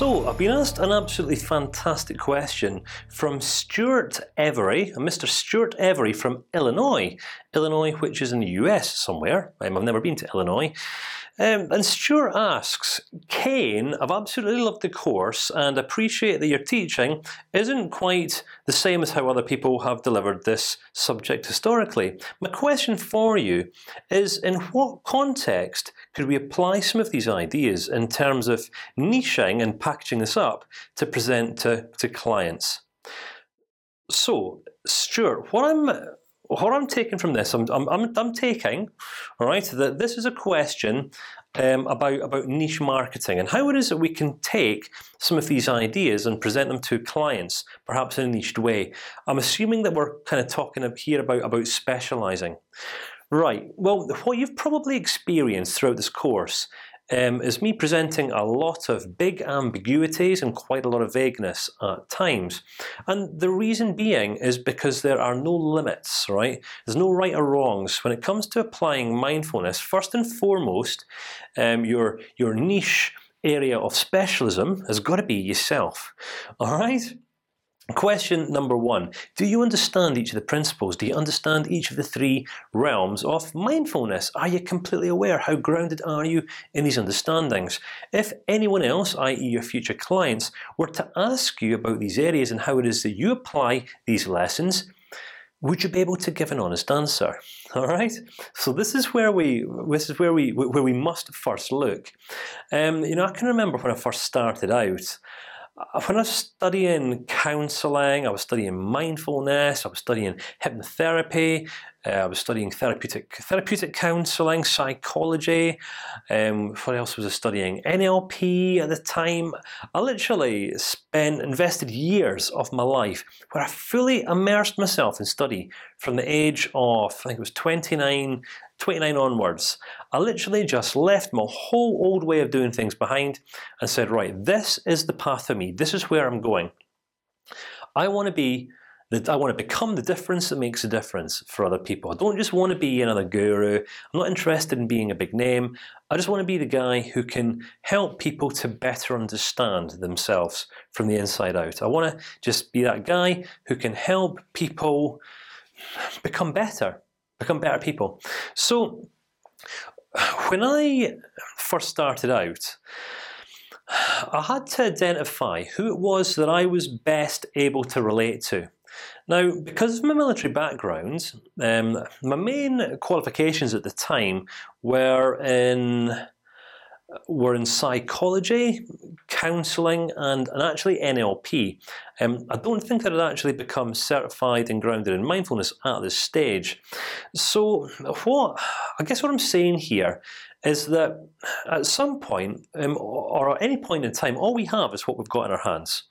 So I've been asked an absolutely fantastic question from Stuart Every, Mr. Stuart Every from Illinois, Illinois, which is in the U.S. somewhere. Um, I've never been to Illinois. Um, and Stuart asks, Kane, I've absolutely loved the course and appreciate that your teaching isn't quite the same as how other people have delivered this subject historically. My question for you is: In what context could we apply some of these ideas in terms of niching and packaging this up to present to to clients? So, Stuart, what I'm what I'm taking from this, I'm, I'm, I'm, taking, all right, that this is a question um, about about niche marketing and how it is that we can take some of these ideas and present them to clients, perhaps in a niched way. I'm assuming that we're kind of talking here about about specializing. Right. Well, what you've probably experienced throughout this course um, is me presenting a lot of big ambiguities and quite a lot of vagueness at times. And the reason being is because there are no limits, right? There's no right or wrongs when it comes to applying mindfulness. First and foremost, um, your your niche area of specialism has got to be yourself. All right. Question number one: Do you understand each of the principles? Do you understand each of the three realms of mindfulness? Are you completely aware? How grounded are you in these understandings? If anyone else, i.e., your future clients, were to ask you about these areas and how it is that you apply these lessons, would you be able to give an honest answer? All right. So this is where we this is where we where we must first look. Um, you know, I can remember when I first started out. Uh, when I was studying counselling, I was studying mindfulness, I was studying hypnotherapy, uh, I was studying therapeutic therapeutic counselling, psychology. Um, what else was I studying? NLP at the time. I literally spent invested years of my life where I fully immersed myself in study from the age of I think it was 29 29 onwards, I literally just left my whole old way of doing things behind and said, right, this is the path for me. This is where I'm going. I want to be that I want to become the difference that makes a difference for other people. I don't just want to be another guru. I'm not interested in being a big name. I just want to be the guy who can help people to better understand themselves from the inside out. I want to just be that guy who can help people become better become better people. So when I first started out, I had to identify who it was that I was best able to relate to. Now, because of my military background, um, my main qualifications at the time were in were in psychology, counselling, and and actually NLP. Um, I don't think that it actually become certified and grounded in mindfulness at this stage. So what I guess what I'm saying here is that at some point, um, or at any point in time, all we have is what we've got in our hands,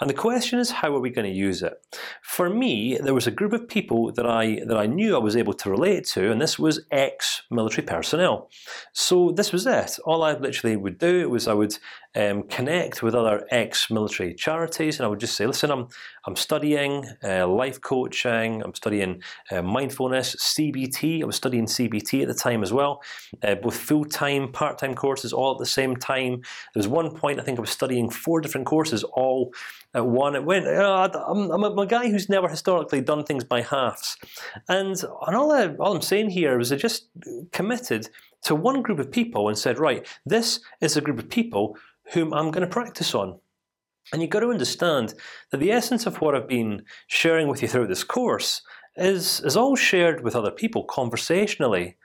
and the question is how are we going to use it? For me, there was a group of people that I that I knew I was able to relate to, and this was ex-military personnel. So this was it. All I literally would do was I would um, connect with other ex-military charities, and I would just say, "Listen, I'm I'm studying uh, life coaching. I'm studying uh, mindfulness, CBT. I was studying CBT at the time as well, uh, both full-time, part-time courses all at the same time. There was one point I think I was studying four different courses all at one. It went. Uh, I'm, I'm, a, guy who's never historically done things by halves, and and all I, all I'm saying here is I just committed to one group of people and said, right, this is a group of people whom I'm going to practice on. And you've got to understand that the essence of what I've been sharing with you throughout this course is is all shared with other people conversationally.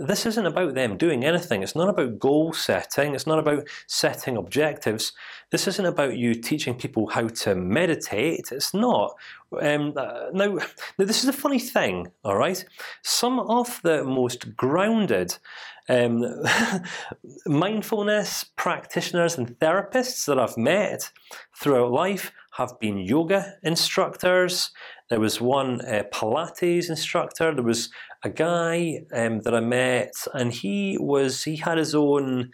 This isn't about them doing anything. It's not about goal setting. It's not about setting objectives. This isn't about you teaching people how to meditate. It's not. Um, uh, now, now, this is a funny thing. All right, some of the most grounded um, mindfulness practitioners and therapists that I've met throughout life have been yoga instructors. There was one uh, Pilates instructor. There was a guy um, that I met, and he was he had his own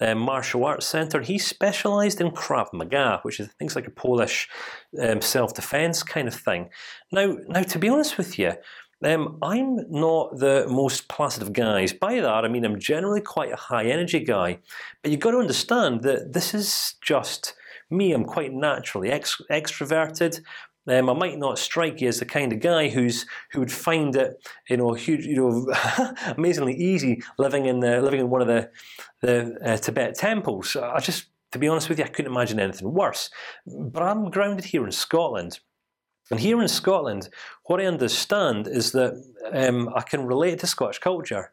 uh, martial arts center. He specialized in Krav Maga, which is things like a Polish um, self-defense kind of thing. Now, now to be honest with you, um, I'm not the most placid of guys. By that, I mean I'm generally quite a high energy guy. But you've got to understand that this is just me, I'm quite naturally ex extroverted. Um, I might not strike you as the kind of guy who's who would find it, you know, huge, you know, amazingly easy living in the living in one of the the uh, Tibet temples. I just, to be honest with you, I couldn't imagine anything worse. But I'm grounded here in Scotland. And here in Scotland, what I understand is that um, I can relate to Scottish culture.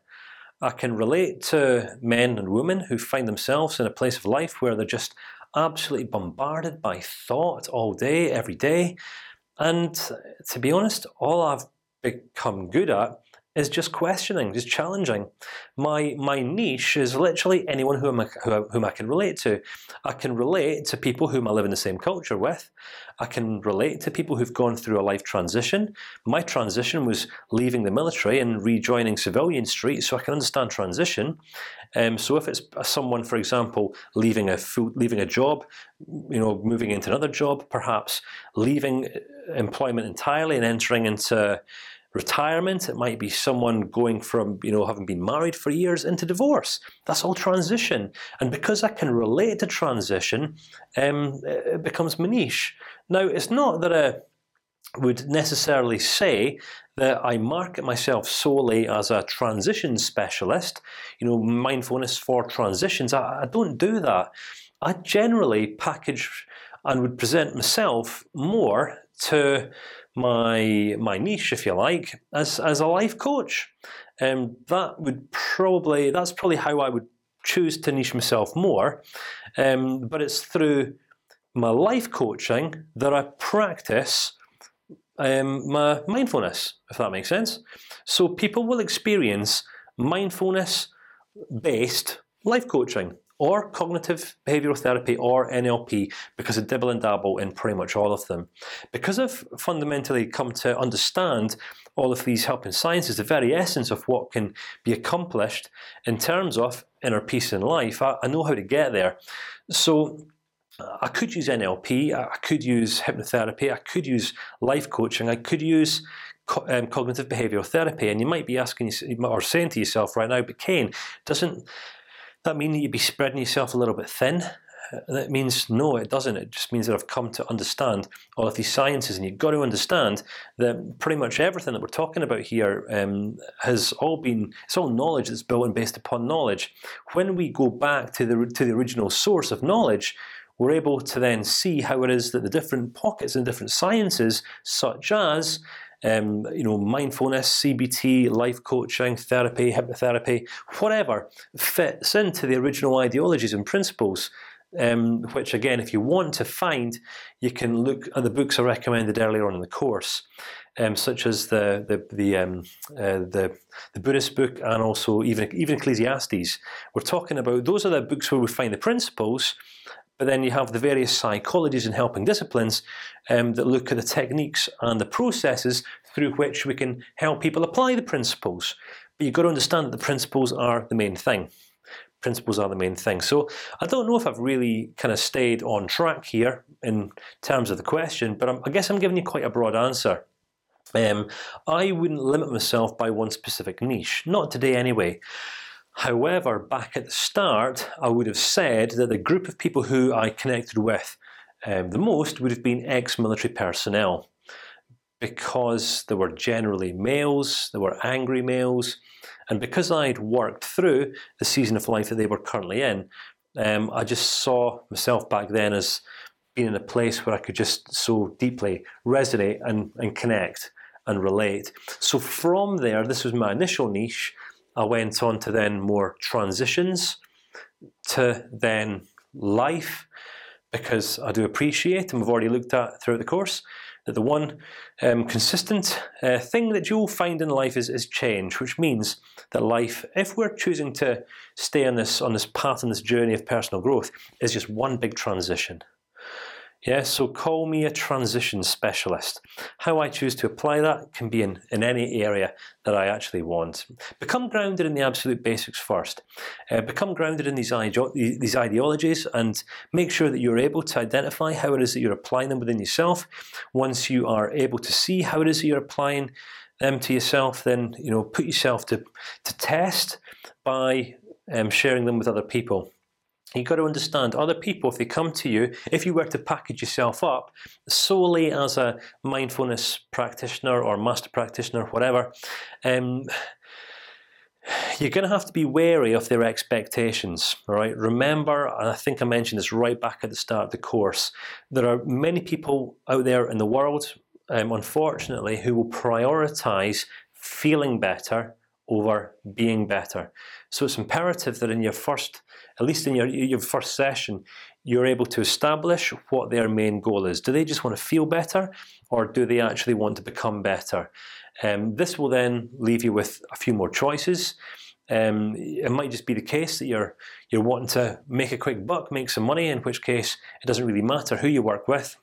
I can relate to men and women who find themselves in a place of life where they're just absolutely bombarded by thought all day, every day. And to be honest, all I've become good at is just questioning, just challenging. My my niche is literally anyone whom I, whom I can relate to. I can relate to people whom I live in the same culture with. I can relate to people who've gone through a life transition. My transition was leaving the military and rejoining civilian street, so I can understand transition. Um, so if it's someone, for example, leaving a food, leaving a job, you know, moving into another job, perhaps leaving employment entirely and entering into retirement. It might be someone going from you know having been married for years into divorce. That's all transition, and because I can relate to transition, um, it becomes my niche. Now, it's not that I would necessarily say that I market myself solely as a transition specialist. You know, mindfulness for transitions. I, I don't do that. I generally package and would present myself more to my my niche, if you like, as as a life coach. And um, that would probably that's probably how I would choose to niche myself more. Um, but it's through my life coaching that I practice um, my mindfulness, if that makes sense. So people will experience mindfulness-based life coaching or cognitive behavioral therapy or NLP because I dibble and dabble in pretty much all of them. Because I've fundamentally come to understand all of these helping sciences, the very essence of what can be accomplished in terms of inner peace in life, I, I know how to get there. So. I could use NLP. I could use hypnotherapy. I could use life coaching. I could use co um, cognitive behavioral therapy. And you might be asking or saying to yourself right now, "But Kane, doesn't that mean that you'd be spreading yourself a little bit thin? That means no, it doesn't. It just means that I've come to understand all of these sciences, and you've got to understand that pretty much everything that we're talking about here um, has all been it's all knowledge that's built and based upon knowledge. When we go back to the to the original source of knowledge, we're able to then see how it is that the different pockets and different sciences, such as um, you know, mindfulness, CBT, life coaching, therapy, hypnotherapy, whatever fits into the original ideologies and principles. Um, which again, if you want to find, you can look at the books I recommended earlier on in the course, um, such as the the the, um, uh, the the Buddhist book and also even even Ecclesiastes. We're talking about those are the books where we find the principles, but then you have the various psychologies and helping disciplines um, that look at the techniques and the processes through which we can help people apply the principles. But you've got to understand that the principles are the main thing. Principles are the main thing. So I don't know if I've really kind of stayed on track here in terms of the question, but I'm, i guess I'm giving you quite a broad answer. Um, I wouldn't limit myself by one specific niche, not today anyway. However, back at the start, I would have said that the group of people who I connected with um, the most would have been ex-military personnel, because they were generally males, they were angry males, and because I'd worked through the season of life that they were currently in, um, I just saw myself back then as being in a place where I could just so deeply resonate and, and connect and relate. So from there, this was my initial niche. I went on to then more transitions, to then life, because I do appreciate, and we've already looked at throughout the course, that the one um, consistent uh, thing that you'll find in life is, is change, which means that life, if we're choosing to stay on this on this path on this journey of personal growth, is just one big transition. Yeah, so call me a transition specialist. How I choose to apply that can be in, in any area that I actually want. Become grounded in the absolute basics first. Uh, become grounded in these, these ideologies and make sure that you're able to identify how it is that you're applying them within yourself. Once you are able to see how it is that you're applying them to yourself, then you know put yourself to to test by um, sharing them with other people. You've got to understand other people if they come to you. If you were to package yourself up solely as a mindfulness practitioner or master practitioner, whatever, um, you're going to have to be wary of their expectations. All right. Remember, and I think I mentioned this right back at the start of the course. There are many people out there in the world, um, unfortunately, who will prioritize feeling better over being better. So it's imperative that in your first, at least in your your first session, you're able to establish what their main goal is. Do they just want to feel better, or do they actually want to become better? Um, this will then leave you with a few more choices. Um, it might just be the case that you're you're wanting to make a quick buck, make some money. In which case, it doesn't really matter who you work with.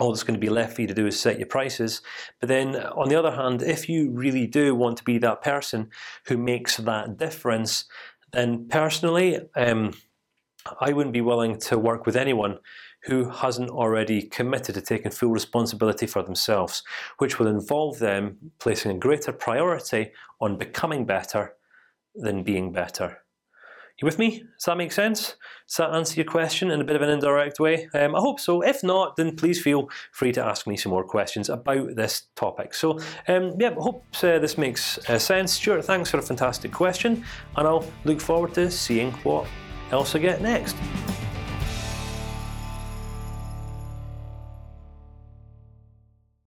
All that's going to be left for you to do is set your prices. But then, on the other hand, if you really do want to be that person who makes that difference, then personally, um, I wouldn't be willing to work with anyone who hasn't already committed to taking full responsibility for themselves, which will involve them placing a greater priority on becoming better than being better. You with me? Does that make sense? Does that answer your question in a bit of an indirect way? Um, I hope so. If not, then please feel free to ask me some more questions about this topic. So, um, yeah, I hope uh, this makes uh, sense. Stuart, thanks for a fantastic question, and I'll look forward to seeing what else I get next.